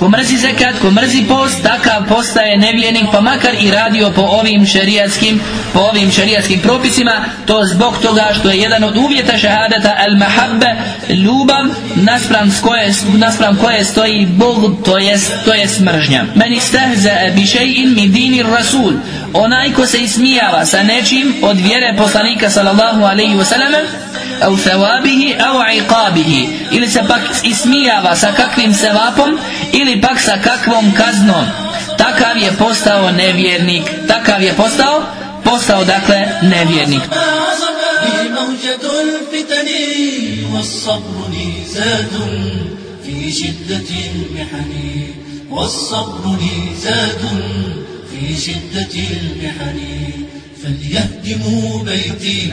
Ko mrzi zekat, ko mrzi post, takav postaje nevjernik, pa makar i radio po ovim šerijatskim, po ovim šerijatskim propisima, to zbog toga što je jedan od uvjeta šehadeta al mahabbe, ljubav naspram koje, naspram koje stoji Bog, to jest, to jest mržnja. Meni stehze bi še'in mi dini rasul, onaj ko se ismijava sa nečim od vjere poslanika sallallahu alaihi wa sallam, au thawabihi au iqabihi ili se pak ismijava sa kakvim sevapom ili pak sa kakvom kaznom takav je postao nevjernik takav je postao postao dakle nevjernik والصبر والصبر نيزاد في شدة المحن فليهدموا بيتي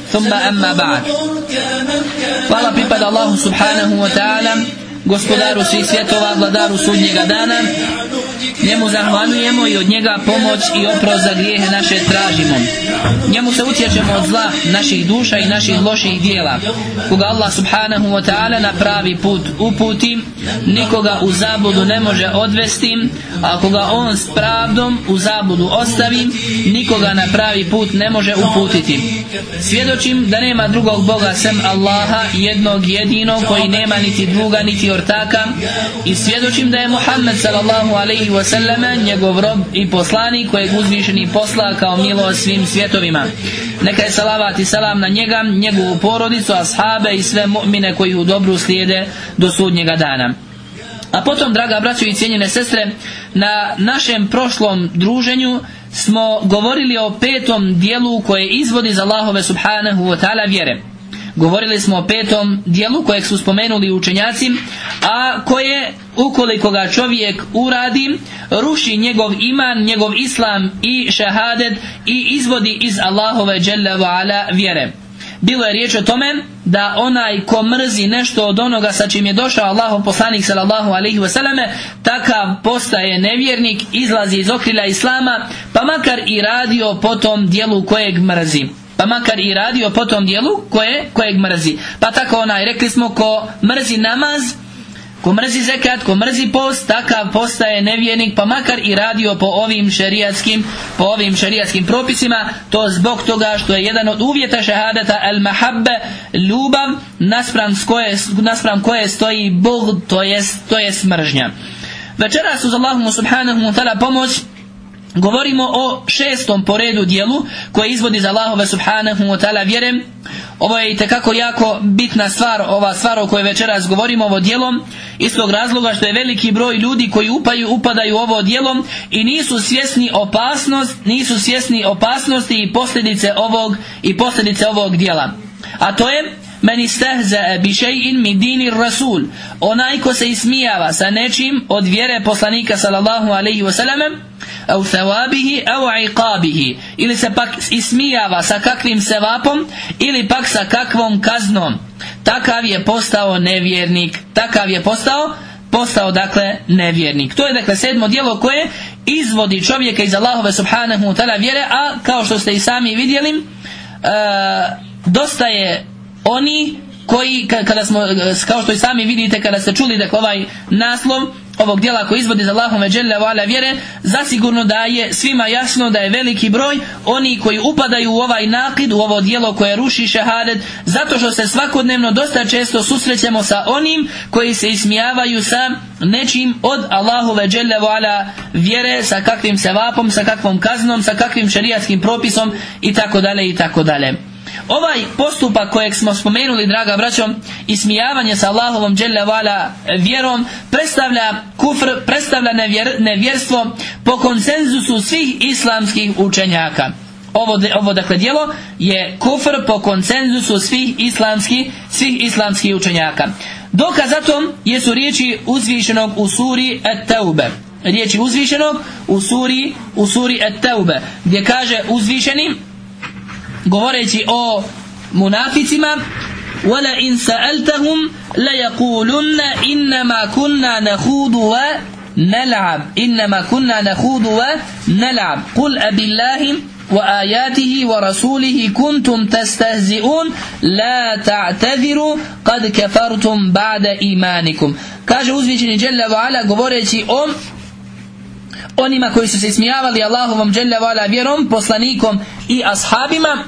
ثم أما بعد. فالله ببدا الله سبحانه وتعالى gospodaru svih svjetova, vladaru sudnjega dana. Njemu zahvaljujemo i od njega pomoć i oprost za grijehe naše tražimo. Njemu se utječemo od zla naših duša i naših loših dijela. Koga Allah subhanahu wa ta'ala na pravi put uputi nikoga u zabludu ne može odvesti a koga on s pravdom u zabludu ostavi nikoga na pravi put ne može uputiti. Svjedočim da nema drugog Boga sem Allaha jednog jedinog koji nema niti druga niti ortaka i svjedočim da je Muhammed sallallahu alaihi wasallam njegov rob i poslanik kojeg uzvišeni posla kao milo svim svjetovima neka je salavat i salam na njega njegovu porodicu, ashabe i sve mu'mine koji u dobru slijede do sudnjega dana a potom, draga braćo i cijenjene sestre, na našem prošlom druženju smo govorili o petom dijelu koje izvodi za Allahove subhanahu wa ta'ala vjere. Govorili smo o petom dijelu kojeg su spomenuli učenjaci, a koje ukoliko ga čovjek uradi, ruši njegov iman, njegov islam i šahadet i izvodi iz Allahove ala vjere. Bilo je riječ o tome da onaj ko mrzi nešto od onoga sa čim je došao Allahov poslanik sallallahu alaihi wasallam takav postaje nevjernik, izlazi iz okrilja Islama, pa makar i radio po tom dijelu kojeg mrzi. Pa makar i radio po tom dijelu koje, kojeg mrzi. Pa tako onaj, rekli smo ko mrzi namaz, Ko mrzi zekat, ko mrzi post, takav postaje nevjernik, pa makar i radio po ovim šerijatskim, po ovim šerijatskim propisima, to zbog toga što je jedan od uvjeta šehadeta al mahabbe, ljubav naspram koje, naspram koje stoji Bog, to jest, to jest mržnja. Večeras uz Allahum subhanahu wa ta'ala pomoć Govorimo o šestom poredu dijelu koje izvodi za Allahove subhanahu wa ta'ala vjere. Ovo je itekako jako bitna stvar, ova stvar o kojoj večeras govorimo ovo dijelom, iz tog razloga što je veliki broj ljudi koji upaju, upadaju ovo dijelom i nisu svjesni opasnost, nisu svjesni opasnosti i posljedice ovog i posljedice ovog dijela. A to je men istehze bi še'in mi dini rasul onaj ko se ismijava sa nečim od vjere poslanika sallallahu alaihi wasallam au thawabihi au iqabihi. Ili se pak ismijava sa kakvim sevapom ili pak sa kakvom kaznom. Takav je postao nevjernik. Takav je postao postao dakle nevjernik. To je dakle sedmo dijelo koje izvodi čovjeka iz Allahove subhanahu wa ta'ala vjere a kao što ste i sami vidjeli e, dosta je oni koji kada smo kao što i sami vidite kada ste čuli dakle ovaj naslov ovog djela koji izvodi za Allahome dželle ala vjere zasigurno da je svima jasno da je veliki broj oni koji upadaju u ovaj nakid u ovo djelo koje ruši šehadet zato što se svakodnevno dosta često susrećemo sa onim koji se ismijavaju sa nečim od Allahove dželle ala vjere sa kakvim sevapom sa kakvom kaznom sa kakvim šerijatskim propisom i tako dalje i tako dalje Ovaj postupak kojeg smo spomenuli, draga braćo, ismijavanje sa Allahovom vala vjerom, predstavlja kufr, predstavlja nevjerstvo po konsenzusu svih islamskih učenjaka. Ovo, ovo dakle djelo je kufr po konsenzusu svih islamskih, svih islamskih učenjaka. Dokaz za jesu riječi uzvišenog u suri Et-Taube. Riječi uzvišenog u suri, u suri Et-Taube. Gdje kaže uzvišeni govoreći o munaficima wala in sa'altahum la yaqulunna innama kunna nakhudu wa nal'ab inna ma kunna nakhudu wa nal'ab qul abillahi wa ayatihi wa rasulihi kuntum تستهزئون la ta'tadhiru qad kafartum ba'da imanikum kaže uzvičeni Jalla wa Ala govoreći o onima koji su se ismijavali Allahovom dželle vjerom, poslanikom i ashabima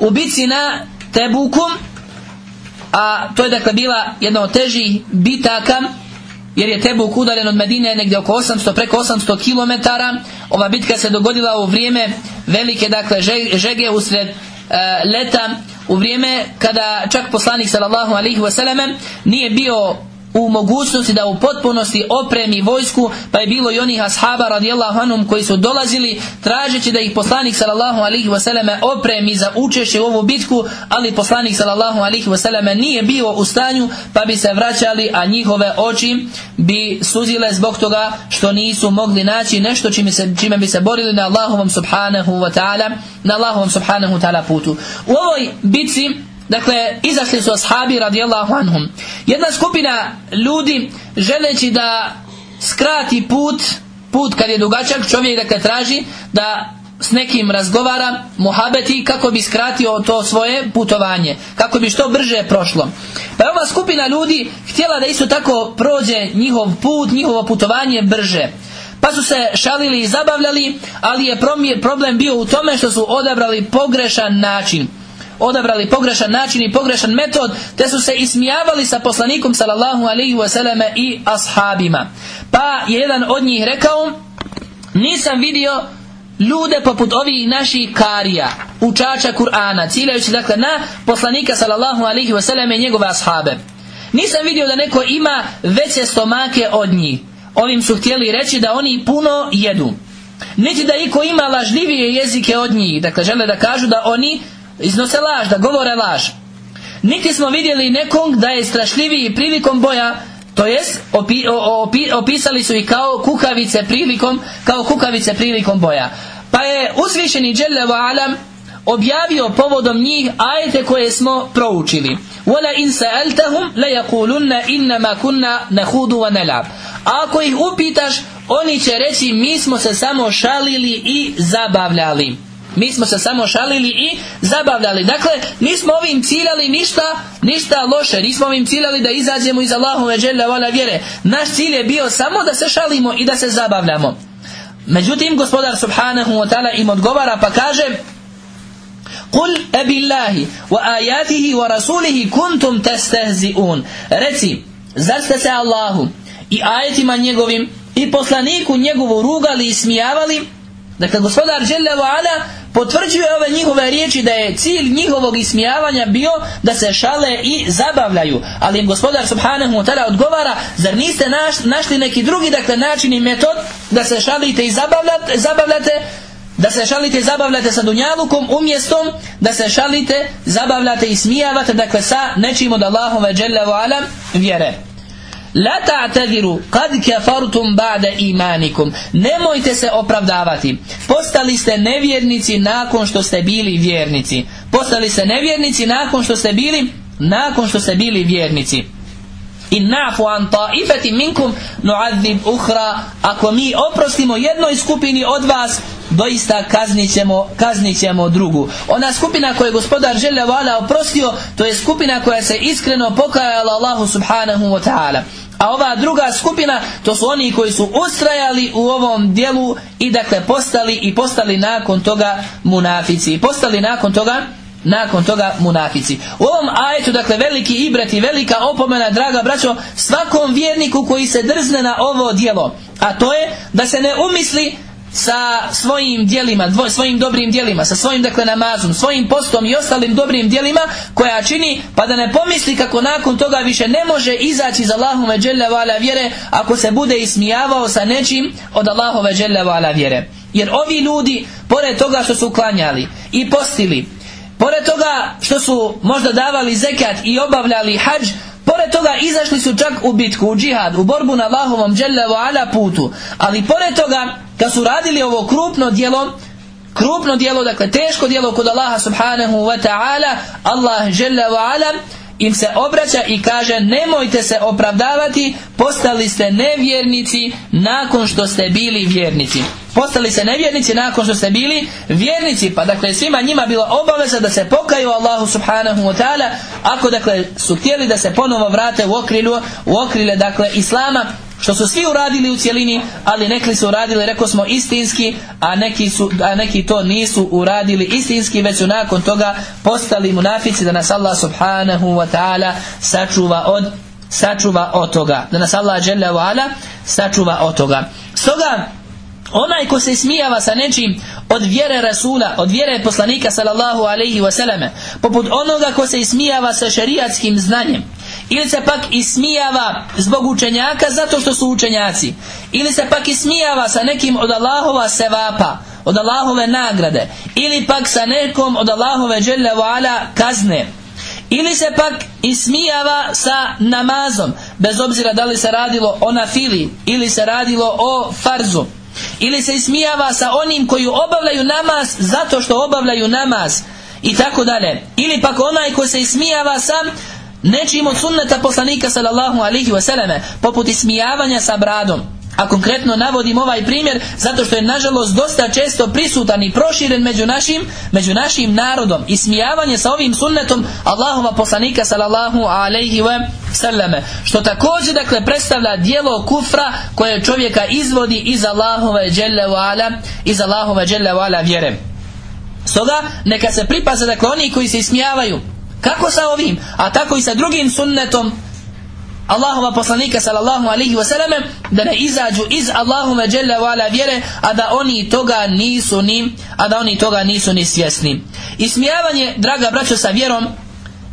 u bici na Tebuku a to je dakle bila jedna od težih bitaka jer je Tebuk udaljen od Medine negdje oko 800, preko 800 km ova bitka se dogodila u vrijeme velike dakle žege usred e, leta u vrijeme kada čak poslanik sallallahu alaihi wasallam nije bio u mogućnosti da u potpunosti opremi vojsku pa je bilo i onih ashaba radijallahu anhum koji su dolazili tražeći da ih poslanik sallallahu alihi wasallam opremi za učešće u ovu bitku ali poslanik sallallahu alihi wasallam nije bio u stanju pa bi se vraćali a njihove oči bi suzile zbog toga što nisu mogli naći nešto čime, se, čime bi se borili na Allahovom subhanahu wa ta'ala na Allahovom subhanahu ta'ala putu. U ovoj bitci Dakle, izašli su ashabi radijallahu anhum. Jedna skupina ljudi želeći da skrati put, put kad je dugačak, čovjek dakle traži da s nekim razgovara, muhabeti, kako bi skratio to svoje putovanje, kako bi što brže prošlo. Pa ova skupina ljudi htjela da isto tako prođe njihov put, njihovo putovanje brže. Pa su se šalili i zabavljali, ali je problem bio u tome što su odabrali pogrešan način odabrali pogrešan način i pogrešan metod te su se ismijavali sa poslanikom sallallahu alaihi wasallam i ashabima. Pa je jedan od njih rekao nisam vidio ljude poput ovih naših karija učača Kur'ana ciljajući dakle na poslanika sallallahu alaihi wasallam i njegove ashabe. Nisam vidio da neko ima veće stomake od njih. Ovim su htjeli reći da oni puno jedu. Niti da iko ima lažljivije jezike od njih. Dakle žele da kažu da oni iznose laž, da govore laž. Niti smo vidjeli nekog da je strašljiviji prilikom boja, to jest opisali su ih kao kukavice prilikom, kao kukavice prilikom boja. Pa je uzvišeni Đelle Alam objavio povodom njih ajete koje smo proučili. Wala in sa'altahum la yaqulunna innama kunna nakhudu wa nal'ab. Ako ih upitaš, oni će reći mi smo se samo šalili i zabavljali. Mi smo se samo šalili i zabavljali. Dakle, nismo ovim ciljali ništa, ništa loše. Nismo ovim ciljali da izađemo iz Allahove želja vala vjere. Naš cilj je bio samo da se šalimo i da se zabavljamo. Međutim, gospodar subhanahu wa ta'ala im odgovara pa kaže Kul ebillahi wa ajatihi wa rasulihi kuntum testehzi'un. Reci, zar ste se Allahu i ajetima njegovim i poslaniku njegovu rugali i smijavali Dakle, gospodar Željevo Ala potvrđuje ove njihove riječi da je cilj njihovog ismijavanja bio da se šale i zabavljaju. Ali im gospodar Subhanahu wa odgovara, zar niste našli neki drugi dakle, način i metod da se šalite i zabavljate, zabavljate da se šalite i zabavljate sa dunjalukom umjesto da se šalite, zabavljate i smijavate dakle sa nečim od Allahove Ala vjere. La ta'tadiru kad kafartum ba'da imanikum. Nemojte se opravdavati. Postali ste nevjernici nakon što ste bili vjernici. Postali ste nevjernici nakon što ste bili nakon što ste bili vjernici. In nafu an ta'ifati minkum nu'adhib ukhra. Ako mi oprostimo jednoj skupini od vas, doista kaznićemo, kaznićemo drugu. Ona skupina koju je gospodar žele vala oprostio, to je skupina koja se iskreno pokajala Allahu subhanahu wa ta'ala. A ova druga skupina to su oni koji su ustrajali u ovom dijelu i dakle postali i postali nakon toga munafici postali nakon toga nakon toga munafici. U ovom ajetu, dakle, veliki ibret i velika opomena, draga braćo, svakom vjerniku koji se drzne na ovo djelo, a to je da se ne umisli sa svojim djelima, svojim dobrim djelima, sa svojim dakle namazom, svojim postom i ostalim dobrim djelima koja čini, pa da ne pomisli kako nakon toga više ne može izaći iz Allahume dželle vala vjere ako se bude ismijavao sa nečim od Allahove dželle vala vjere. Jer ovi ljudi, pored toga što su uklanjali i postili, pored toga što su možda davali zekat i obavljali hađ, Pored toga izašli su čak u bitku, u džihad, u borbu na Allahovom dželjavu ala putu. Ali pored toga, kad su radili ovo krupno djelo, krupno djelo, dakle teško djelo kod Allaha subhanahu wa ta'ala, Allah dželjavu ala im se obraća i kaže nemojte se opravdavati, postali ste nevjernici nakon što ste bili vjernici. Postali se nevjernici nakon što ste bili vjernici, pa dakle svima njima bila obaveza da se pokaju Allahu subhanahu wa ta'ala, ako dakle su htjeli da se ponovo vrate u okrilu, u okrile dakle Islama, što su svi uradili u cjelini, ali neki su uradili, rekao smo, istinski, a neki, su, a neki to nisu uradili istinski, već su nakon toga postali munafici da nas Allah subhanahu wa ta'ala sačuva od sačuva od toga. Da nas Allah ala sačuva od toga. Stoga, onaj ko se smijava sa nečim od vjere Rasula, od vjere poslanika sallallahu alaihi wasallam, poput onoga ko se ismijava sa šerijatskim znanjem, ili se pak ismijava zbog učenjaka zato što su učenjaci. Ili se pak ismijava sa nekim od Allahova sevapa od Allahove nagrade. Ili pak sa nekom od Allahove ala kazne. Ili se pak ismijava sa namazom bez obzira da li se radilo o nafili ili se radilo o farzu. Ili se ismijava sa onim koji obavljaju namaz zato što obavljaju namaz i tako dalje. Ili pak onaj ko se ismijava sa nečim od sunneta poslanika sallallahu alihi wasallam poput ismijavanja sa bradom a konkretno navodim ovaj primjer zato što je nažalost dosta često prisutan i proširen među našim, među našim narodom. Ismijavanje sa ovim sunnetom Allahova poslanika sallallahu alaihi wa sallame. Što također dakle predstavlja dijelo kufra koje čovjeka izvodi iz Allahove dželle ala, iz Allahove dželle ala vjere. Stoga neka se pripaze dakle oni koji se ismijavaju kako sa ovim? A tako i sa drugim sunnetom Allahova poslanika sallallahu alaihi wasallam da ne izađu iz Allahume dželle ala vjere a da oni toga nisu ni a da oni toga nisu ni svjesni. Ismijavanje, draga braćo, sa vjerom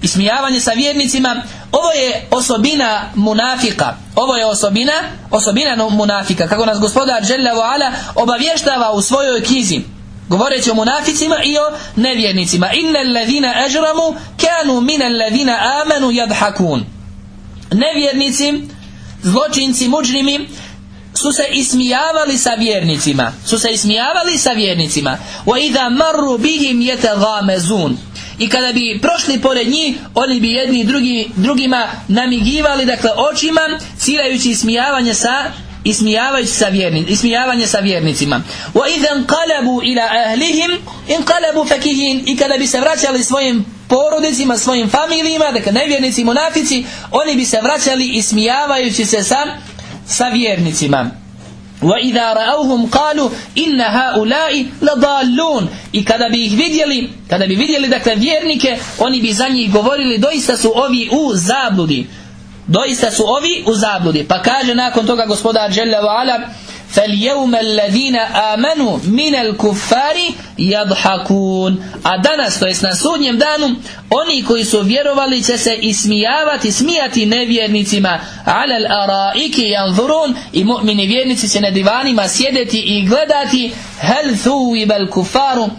ismijavanje sa vjernicima ovo je osobina munafika ovo je osobina osobina munafika kako nas gospodar dželle ala obavještava u svojoj knjizi govoreći o munaficima i o nevjernicima. Inna alladhina ajramu kanu min alladhina amanu yadhakun. Nevjernici zločinci muđrimi su se ismijavali sa vjernicima. Su se ismijavali sa vjernicima. Wa idha marru bihim yataghamazun. I kada bi prošli pored njih oni bi jedni drugi, drugima namigivali dakle očima ciljajući ismijavanje sa ismijavajući sa vjernicima, ismijavanje sa vjernicima. Wa idhan qalabu ila ahlihim in qalabu fakihin i kada bi se vraćali svojim porodicima, svojim familijima, dakle nevjernici i monafici, oni bi se vraćali ismijavajući se sa sa vjernicima. Wa idha ra'awhum qalu inna ha'ula'i ladallun. I kada bi ih vidjeli, kada bi vidjeli dakle vjernike, oni bi za njih govorili doista su ovi u zabludi Doista su ovi u zabludi. Pa kaže nakon toga gospodar Jalla wa ala فَالْيَوْمَ الَّذِينَ آمَنُوا مِنَ الْكُفَّارِ يَضْحَكُونَ A danas, to jest na sudnjem danu, oni koji su vjerovali će se ismijavati, smijati nevjernicima عَلَى الْأَرَائِكِ يَنْظُرُونَ I mu'mini vjernici će na divanima sjedeti i gledati هَلْ ثُوِبَ الْكُفَّارُ hal thuwiba al-kufaru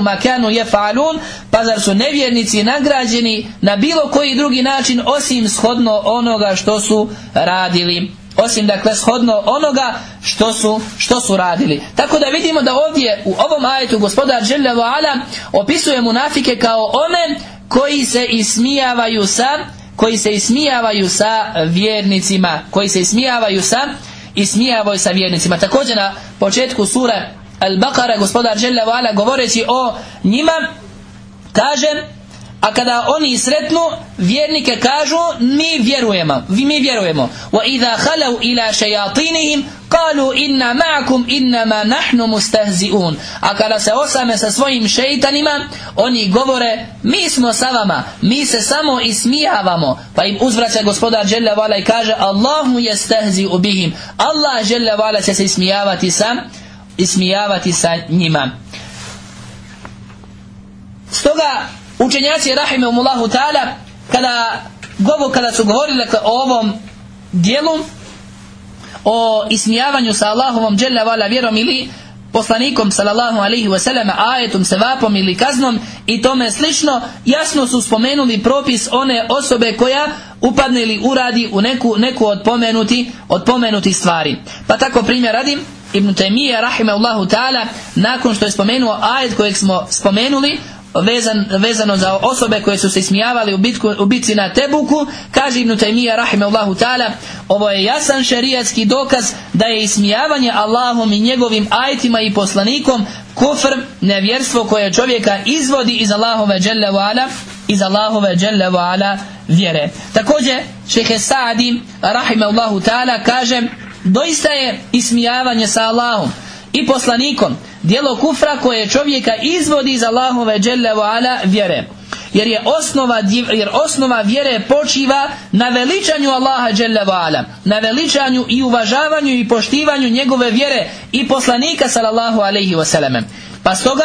ma kanu yaf'alun pa zar su nevjernici nagrađeni na bilo koji drugi način osim shodno onoga što su radili osim dakle shodno onoga što su, što su radili. Tako da vidimo da ovdje u ovom ajetu gospodar Željevo Ala opisuje munafike kao one koji se ismijavaju sa koji se ismijavaju sa vjernicima koji se ismijavaju sa ismijavaju sa vjernicima. Također na početku sure Al-Baqara gospodar Žele Vala govoreći o njima kaže a kada oni sretnu vjernike kažu mi vjerujemo mi vjerujemo. Wa idha khalu ila shayatinihim qalu inna ma'akum innama nahnu mustahzi'un. A kada se osame sa svojim šeitanima oni govore mi smo sa vama mi se samo ismijavamo. Pa im uzvraća gospodar Jalla vala i kaže Allahu yastahzi'u bihim. Allah Jalla vala će se ismijavati sa ismijavati sa njima. Stoga učenjaci rahimahumullahu ta'ala kada, govor, kada su govorili dakle, o ovom dijelu o ismijavanju sa Allahovom dželle vala vjerom ili poslanikom sallallahu alaihi wasallam ajetom, sevapom ili kaznom i tome slično jasno su spomenuli propis one osobe koja upadne ili uradi u neku, neku od pomenuti od pomenuti stvari. Pa tako primjer radim Ibn Taymiyyah rahimahullahu ta'ala nakon što je spomenuo ajet kojeg smo spomenuli vezan, vezano za osobe koje su se smijavali u, bitku, u bitci na Tebuku kaže Ibn Taymiyyah rahimahullahu ta'ala ovo je jasan šerijatski dokaz da je ismijavanje Allahom i njegovim ajetima i poslanikom kufr, nevjerstvo koje čovjeka izvodi iz Allahove dželle ala iz Allahove dželle ala vjere. Također šehe Sa'di rahimahullahu ta'ala kaže doista je ismijavanje sa Allahom i poslanikom djelo kufra koje čovjeka izvodi iz Allahove dželle vjere. Jer je osnova jer osnova vjere počiva na veličanju Allaha dželle na veličanju i uvažavanju i poštivanju njegove vjere i poslanika sallallahu alejhi ve pa stoga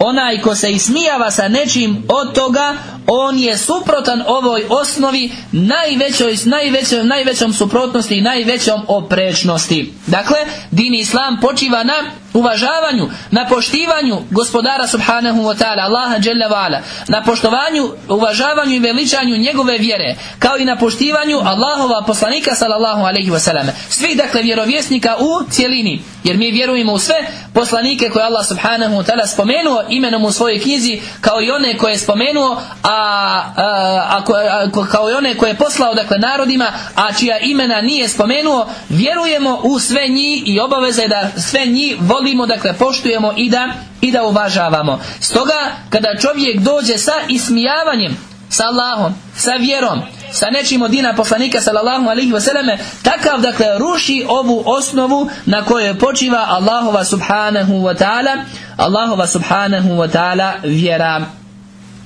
onaj ko se ismijava sa nečim od toga on je suprotan ovoj osnovi najvećoj, najvećoj, najvećom suprotnosti i najvećom oprečnosti. Dakle, din islam počiva na uvažavanju, na poštivanju gospodara subhanahu wa ta'ala, Allaha jalla wa na poštovanju, uvažavanju i veličanju njegove vjere, kao i na poštivanju Allahova poslanika sallallahu alaihi wasallam. Svi dakle vjerovjesnika u cijelini, jer mi vjerujemo u sve poslanike koje Allah subhanahu wa ta'ala spomenuo imenom u svojoj knjizi, kao i one koje je spomenuo, a, a, kao i one koje je poslao dakle narodima, a čija imena nije spomenuo, vjerujemo u sve njih i obaveza je da sve njih volimo, dakle poštujemo i da, i da uvažavamo. Stoga kada čovjek dođe sa ismijavanjem sa Allahom, sa vjerom, sa nečim od dina poslanika sallallahu alaihi wasallam takav dakle ruši ovu osnovu na kojoj počiva Allahova subhanahu wa ta'ala Allahova subhanahu wa ta'ala vjera.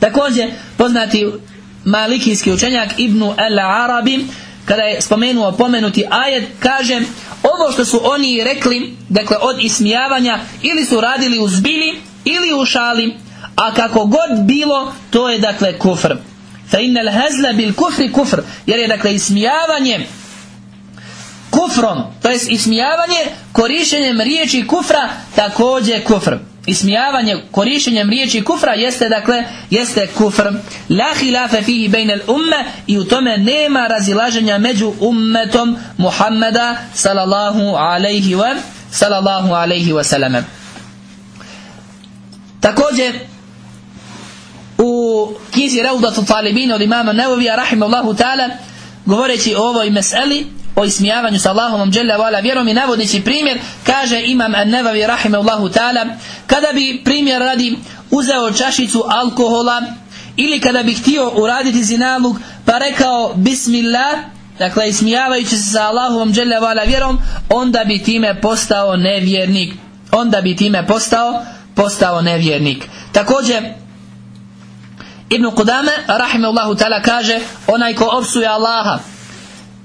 Također poznati malikijski učenjak Ibnu al-Arabi kada je spomenuo pomenuti ajet kaže ovo što su oni rekli dakle od ismijavanja ili su radili u zbili ili u šali a kako god bilo to je dakle kufr fa innal hazla bil kufri kufr. Jer je dakle ismijavanje kufrom to jest ismijavanje korištenjem riječi kufra također kufr. Ismijavanje korištenjem riječi kufra jeste dakle jeste kufr. La hilafe fihi bejnel umme i u tome nema razilaženja među ummetom Muhammeda sallallahu alaihi wa sallallahu alaihi wa sallam. Također u knjizi Raudatu Talibin od imama Nevovija rahimahullahu ta'ala govoreći o ovoj meseli o ismijavanju sa Allahom dželle vjerom i navodeći primjer kaže imam rahimahullahu ta'ala kada bi primjer radi uzeo čašicu alkohola ili kada bi htio uraditi zinalug pa rekao bismillah dakle ismijavajući se sa Allahom dželle vjerom onda bi time postao nevjernik. Onda bi time postao postao nevjernik. Također Ibn Qudame rahimahullahu ta'ala kaže onaj ko opsuje Allaha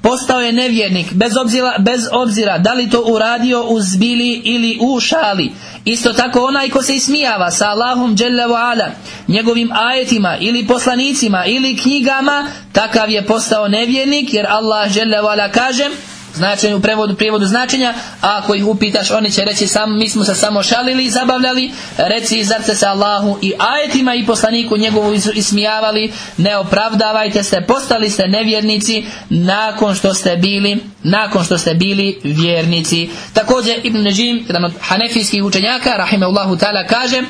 postao je nevjernik bez obzira, bez obzira da li to uradio u zbili ili u šali. Isto tako onaj ko se ismijava sa Allahom ala njegovim ajetima ili poslanicima ili knjigama takav je postao nevjernik jer Allah ala kaže značenju u prevodu, prijevodu značenja a ako ih upitaš oni će reći sam, mi smo se samo šalili i zabavljali. Reci zar se Allahu i ajetima i poslaniku njegovu ismijavali? Ne opravdavajte se postali ste nevjernici nakon što ste bili nakon što ste bili vjernici. Također Ibn Nežim jedan od hanefijskih učenjaka rahimahullahu ta'ala kaže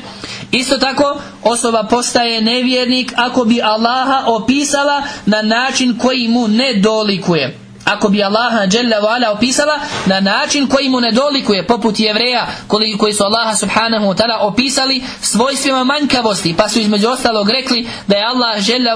isto tako osoba postaje nevjernik ako bi Allaha opisala na način koji mu ne dolikuje ako bi Allaha dželle opisala na način koji mu ne dolikuje poput jevreja koji, koji su Allaha subhanahu wa ta'ala opisali svojstvima manjkavosti pa su između ostalog rekli da je Allah dželle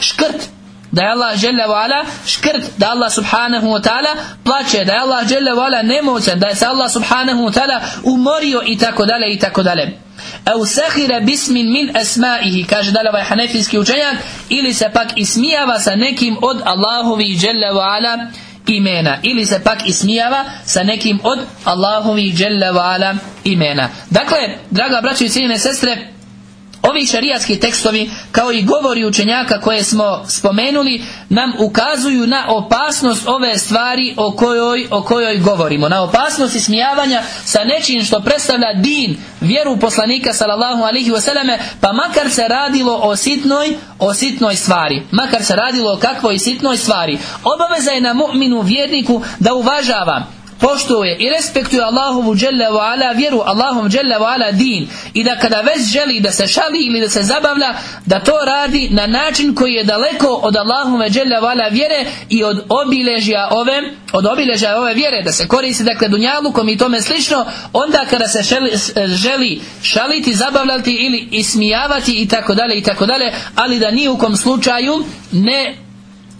škrt da je Allah žele ala škrt, da Allah subhanahu wa ta'ala plaće, da je Allah žele ala nemoćan, da je se Allah subhanahu wa ta'ala umorio i tako dalje i tako dalje. Au sahira bismin min asma'ihi, kaže dalje ovaj hanefijski učenjak, ili se pak ismijava sa nekim od Allahovi žele ala imena ili se pak ismijava sa nekim od Allahovi dželle ala imena. Dakle, draga braćo i cijenine sestre, Ovi šarijatski tekstovi kao i govori učenjaka koje smo spomenuli nam ukazuju na opasnost ove stvari o kojoj, o kojoj govorimo. Na opasnost ismijavanja sa nečim što predstavlja din, vjeru poslanika sallallahu alihi wasallam pa makar se radilo o sitnoj, o sitnoj stvari. Makar se radilo o kakvoj sitnoj stvari. Obaveza je na mu'minu vjerniku da uvažava poštuje i respektuje Allahovu dželle ala vjeru, Allahom dželle ala din. I da kada već želi da se šali ili da se zabavlja, da to radi na način koji je daleko od Allahove dželle ala vjere i od obilježja ove od obilježja ove vjere. Da se koristi dakle dunjalukom i tome slično onda kada se želi šaliti, zabavljati ili ismijavati i tako dalje i tako dalje ali da ni u kom slučaju ne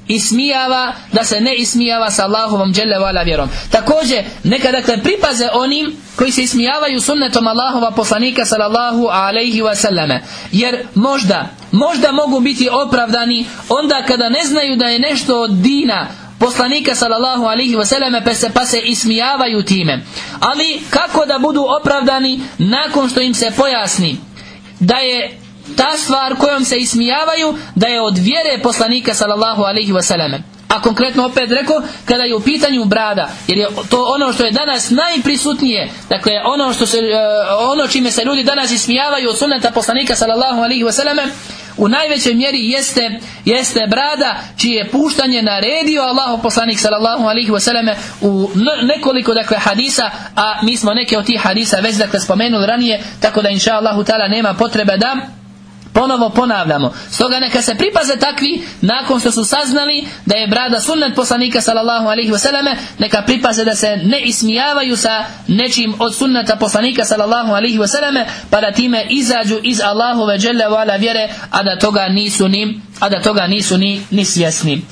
ismijava, da se ne ismijava sa Allahovom dželle vjerom. Također, neka dakle pripaze onim koji se ismijavaju sunnetom Allahova poslanika sallallahu alaihi wasallame. Jer možda, možda mogu biti opravdani onda kada ne znaju da je nešto od dina poslanika sallallahu alaihi wasallam pa se, pa se ismijavaju time. Ali kako da budu opravdani nakon što im se pojasni da je ta stvar kojom se ismijavaju da je od vjere poslanika sallallahu alaihi wasallam. A konkretno opet rekao kada je u pitanju brada jer je to ono što je danas najprisutnije dakle ono što se e, ono čime se ljudi danas ismijavaju od sunneta poslanika sallallahu alaihi wasallam u najvećoj mjeri jeste, jeste brada čije puštanje naredio Allahu poslanik sallallahu alaihi wasallam u nekoliko dakle hadisa a mi smo neke od tih hadisa već dakle spomenuli ranije tako da inša Allahu ta'ala nema potrebe da Ponovo ponavljamo. Stoga neka se pripaze takvi nakon što su saznali da je brada sunnet poslanika sallallahu alaihi wasallam neka pripaze da se ne ismijavaju sa nečim od sunneta poslanika sallallahu alaihi wasallam pa da time izađu iz Allahove dželle ala vjere a da toga nisu ni a da toga nisu ni, ni svjesni.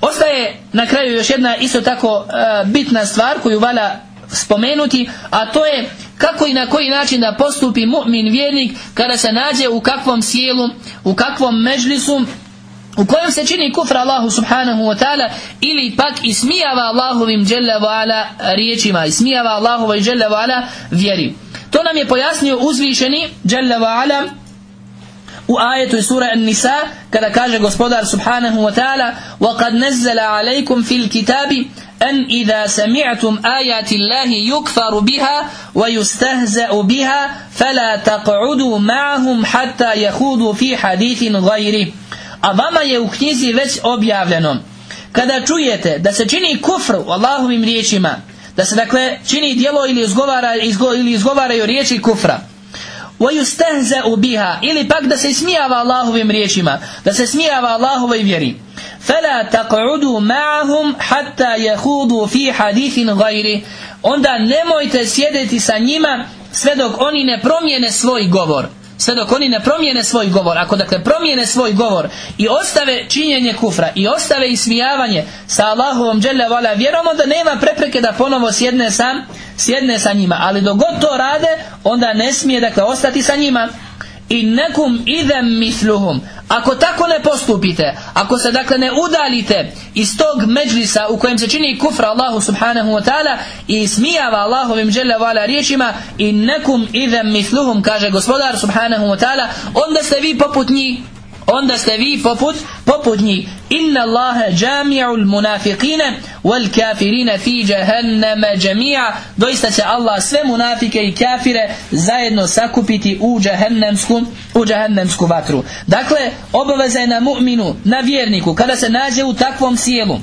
Ostaje na kraju još jedna isto tako e, bitna stvar koju valja spomenuti, a to je kako i na koji način da postupi mu'min vjernik kada se nađe u kakvom sjelu, u kakvom mežlisu, u kojem se čini kufra Allahu subhanahu wa ta'ala ili pak ismijava Allahovim dželle ala riječima, ismijava Allahova i dželle ala vjeri. To nam je pojasnio uzvišeni dželle ala u ajetu sura An-Nisa kada kaže gospodar subhanahu wa ta'ala وَقَدْ نَزَّلَ عَلَيْكُمْ فِي الْكِتَابِ أن إذا سمعتم آيات الله يكفر بها ويستهزأ بها فلا تقعدوا معهم حتى يخوضوا في حديث غيره a vama je u knjizi već objavljeno kada čujete da se čini kufr u Allahovim riječima da se dakle čini djelo ili, izgovara, izgo, ili izgovaraju riječi kufra وَيُسْتَهْزَأُ biha ili pak da se smijava Allahovim riječima da se smijava Allahovoj vjeri fela taq'udu ma'ahum hatta yahudu fi hadithin gajri onda nemojte sjediti sa njima sve dok oni ne promijene svoj govor. Sve dok oni ne promijene svoj govor. Ako dakle promijene svoj govor i ostave činjenje kufra i ostave ismijavanje sa Allahovom dželjavala vjerom onda nema prepreke da ponovo sjedne sam sjedne sa njima. Ali dok god to rade onda ne smije dakle ostati sa njima i nekum idem misluhum. Ako tako ne postupite ako se dakle ne udalite iz tog međlisa u kojem se čini kufra Allahu subhanahu wa ta'ala i smijava Allahovim žele vala riječima i nekum idem misluhum kaže gospodar subhanahu wa ta'ala onda ste vi poput njih onda ste vi poput poput njih. Inna Allaha jami'ul munafiqina wal kafirina fi jahannama jami'a. Doista će Allah sve munafike i kafire zajedno sakupiti u jahannamsku u jahannamsku vatru. Dakle obaveza je na mu'minu na vjerniku kada se nađe u takvom sjelu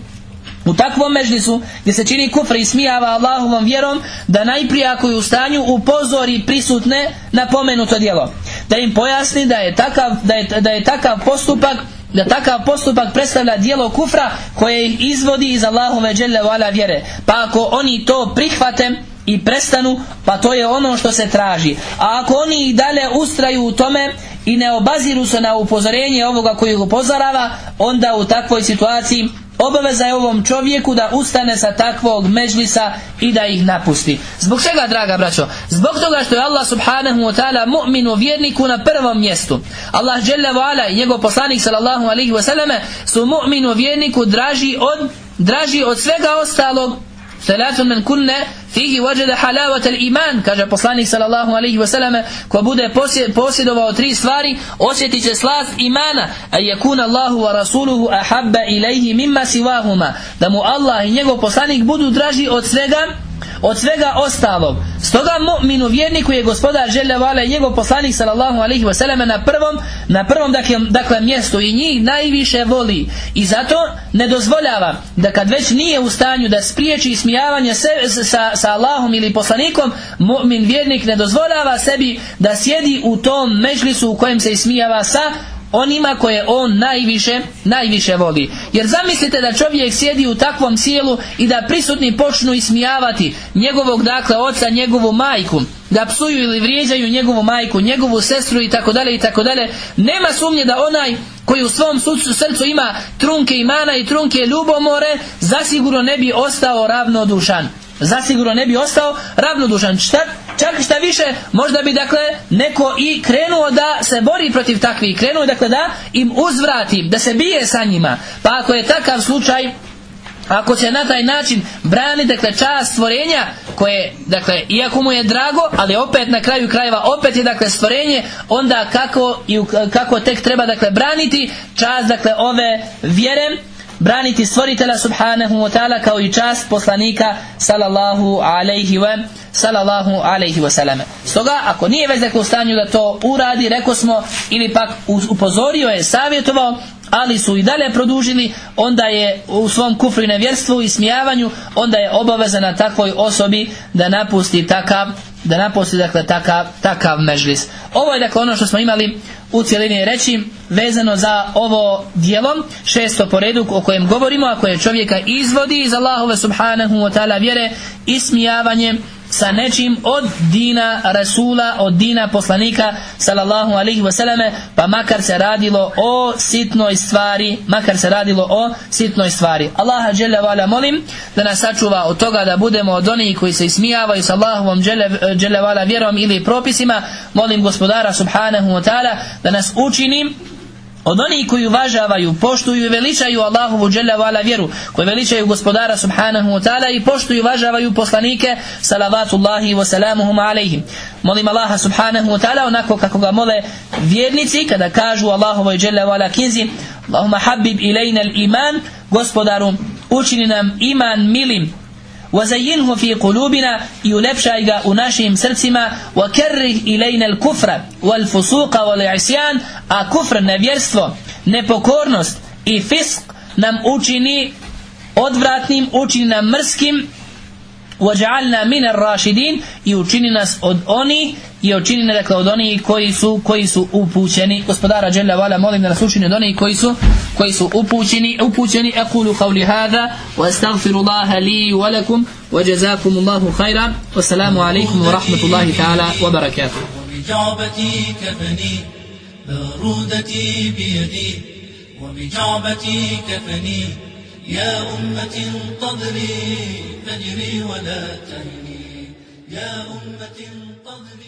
u takvom mežlisu gdje se čini kufr i smijava Allahovom vjerom da najprije ako je u stanju upozori prisutne na pomenuto djelo da im pojasni da je takav, da je, da je takav postupak da takav postupak predstavlja dijelo kufra koje ih izvodi iz Allahove dželle vjere. Pa ako oni to prihvate i prestanu pa to je ono što se traži. A ako oni i dalje ustraju u tome i ne obaziru se na upozorenje ovoga koji ih upozorava onda u takvoj situaciji obaveza je ovom čovjeku da ustane sa takvog međlisa i da ih napusti. Zbog čega, draga braćo? Zbog toga što je Allah subhanahu wa ta'ala mu'minu vjerniku na prvom mjestu. Allah dželle wa i njegov poslanik sallallahu alaihi wa sallame su mu'minu vjerniku draži od, draži od svega ostalog ثلاث من كن فيه وجد حلاوة الإيمان. كاجا بصلاني صلى الله عليه وسلم كو بوده بوسيدوا وطري سواري أسيتي جسلاث إيمانا أن يكون الله ورسوله أحب إليه مما سواهما دمو الله إن يغو بصلاني بودو دراجي أتسلقا od svega ostalog. Stoga mu'minu vjerniku je gospodar žele vale njegov poslanik sallallahu alaihi wasallam na prvom, na prvom dakle, dakle mjestu i njih najviše voli. I zato ne dozvoljava da kad već nije u stanju da spriječi ismijavanje se, sa, sa Allahom ili poslanikom, mu'min vjernik ne dozvoljava sebi da sjedi u tom mežlisu u kojem se ismijava sa onima koje on najviše, najviše voli. Jer zamislite da čovjek sjedi u takvom sjelu i da prisutni počnu ismijavati njegovog dakle oca, njegovu majku, da psuju ili vrijeđaju njegovu majku, njegovu sestru i tako dalje i tako dalje. Nema sumnje da onaj koji u svom srcu ima trunke imana i trunke ljubomore, zasigurno ne bi ostao ravnodušan zasigurno ne bi ostao ravnodušan. Šta, čak šta više, možda bi dakle neko i krenuo da se bori protiv takvih, krenuo dakle da im uzvrati, da se bije sa njima. Pa ako je takav slučaj, ako će na taj način brani dakle čast stvorenja koje dakle iako mu je drago ali opet na kraju krajeva opet je dakle stvorenje onda kako i kako tek treba dakle braniti čast dakle ove vjere braniti stvoritela subhanahu wa ta'ala kao i čast poslanika sallallahu alaihi wa sallallahu alaihi wa sallam. Stoga, ako nije već u stanju da to uradi, rekao smo, ili pak upozorio je, savjetovao, ali su i dalje produžili, onda je u svom kufru i nevjerstvu i smijavanju, onda je obaveza na takvoj osobi da napusti takav da napusti dakle takav, takav mežlis. Ovo je dakle ono što smo imali u cijelini reći vezano za ovo dijelom šesto po redu o kojem govorimo a koje čovjeka izvodi iz Allahove subhanahu wa ta'ala vjere ismijavanje sa nečim od dina Rasula, od dina poslanika sallallahu alaihi wasallame, pa makar se radilo o sitnoj stvari, makar se radilo o sitnoj stvari. Allaha dželle vala molim da nas sačuva od toga da budemo od onih koji se ismijavaju sa Allahovom dželle vala vjerom ili propisima, molim gospodara subhanahu wa ta'ala da nas učini od onih koji uvažavaju, poštuju i veličaju Allahovu dželle vala vjeru, koji veličaju gospodara subhanahu wa ta'ala i poštuju i uvažavaju poslanike salavatullahi wa salamuhum alaihim. Molim Allaha subhanahu wa ta'ala onako kako ga mole vjernici kada kažu Allahovoj dželle vala kinzi Allahumma habib ilajna iman gospodaru učini nam iman milim وزينه في قلوبنا يلبشaj ga u našim srcima وكره إلينا الكفر والفسوق والعصيان a kufr, nevjerstvo, nepokornost i fisk nam učini odvratnim, učini nam mrskim وجعلنا من الراشدين. يوچيني ناس od oni i učini nas dakle, od oni koji su koji su upućeni. Gospodara dželle vale molim da nas učini od oni koji su koji su upućeni upućeni. أقول قولي هذا واستغفر الله لي ولكم وجزاكم الله خيرا والسلام عليكم ورحمه الله تعالى وبركاته بجعبتي كفني بارودتي بيدي. وبجعبتي كفني يا أمة انتظري فجري ولا تهني. يا أمة انتظري